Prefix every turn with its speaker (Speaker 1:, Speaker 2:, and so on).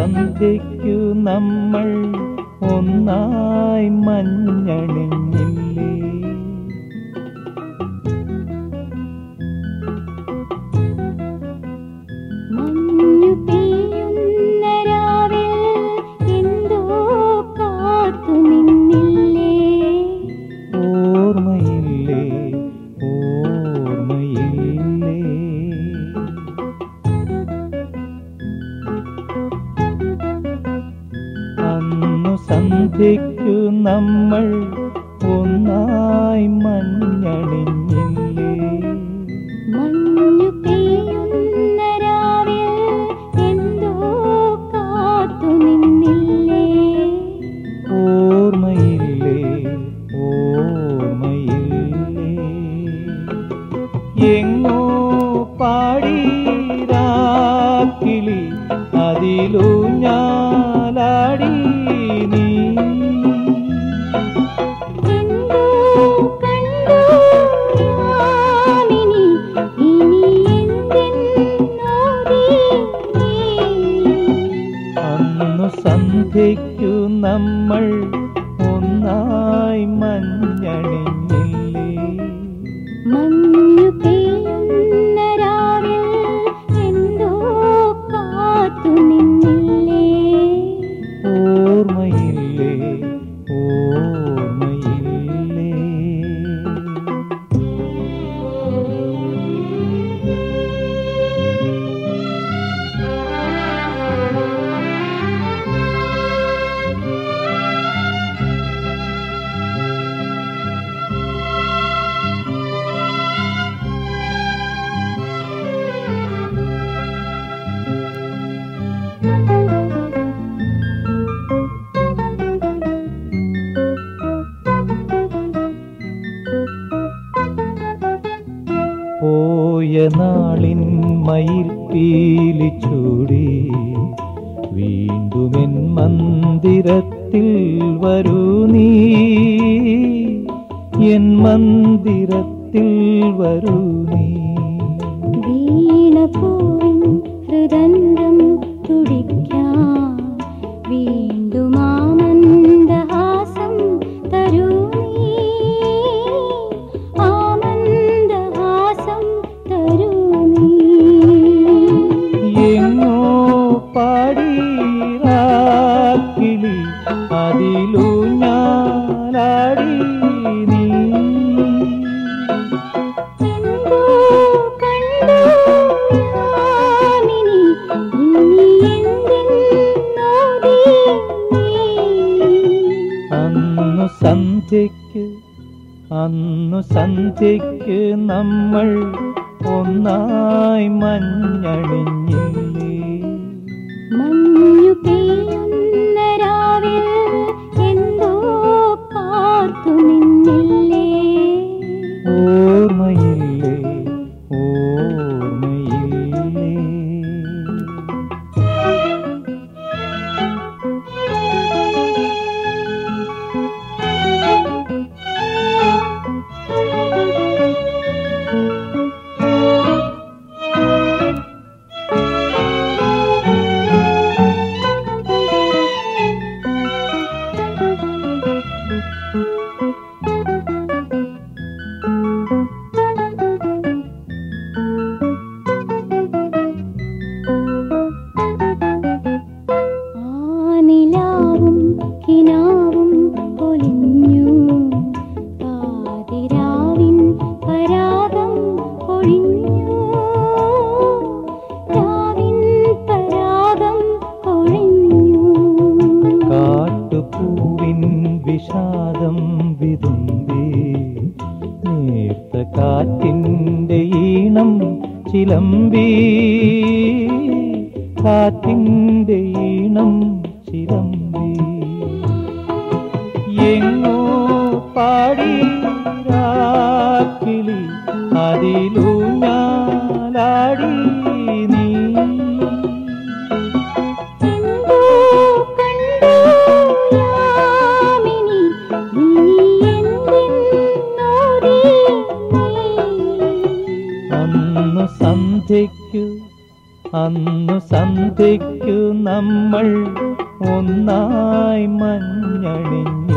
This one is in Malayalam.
Speaker 1: സന്ധ്യയ്ക്കു നമ്മൾ ഒന്നായി മഞ്ഞണിഞ്ഞില്ലേ സന്ധ്യയ്ക്കു നമ്മൾ. ഒന്നായി മഞ്ഞണിഞ്ഞില്ലേ?
Speaker 2: മഞ്ഞു പെയ്യുന്ന രാവിൽ എന്തോ കാത്തു നിന്നില്ലേ?
Speaker 1: ഓർമ്മയില്ലേ? ഓർമ്മയില്ലേ? എങ്ങോ പാടീരാക്കിളി അതിലൂ ഞാലാടി സന്ധ്യയ്ക്കു നമ്മൾ ഒന്നായി മഞ്ഞണിഞ്ഞില്ലേ?
Speaker 2: മഞ്ഞു പെയ്യുന്ന രാവിൽ എന്തോ കാത്തു
Speaker 1: നാളിൻ മയിൽ പീലി ചൂടി വീണ്ടുമെൻ മന്ദിരത്തിൽ വരൂ നീ. എൻ മന്ദിരത്തിൽ വരൂ നീ.
Speaker 2: വീണപ്പൂവിൻ ഹൃദന്തം തുടിക്കാൻ വീണ്ടും
Speaker 1: അന്നു സന്ധ്യയ്ക്ക് അന്നു സന്ധ്യയ്ക്ക് നമ്മൾ ഒന്നായി മഞ്ഞണിഞ്ഞില്ലേ ചിലമ്പി കാറ്റിന്റെ ഈണം ചിലമ്പി. എങ്ങോ പാടി രാക്കിളി അതിലൂ സന്ധ്യയ്ക്കു അന്നു സന്ധ്യയ്ക്കു നമ്മൾ ഒന്നായി മഞ്ഞണിഞ്ഞില്ലേ
Speaker 2: മഞ്ഞ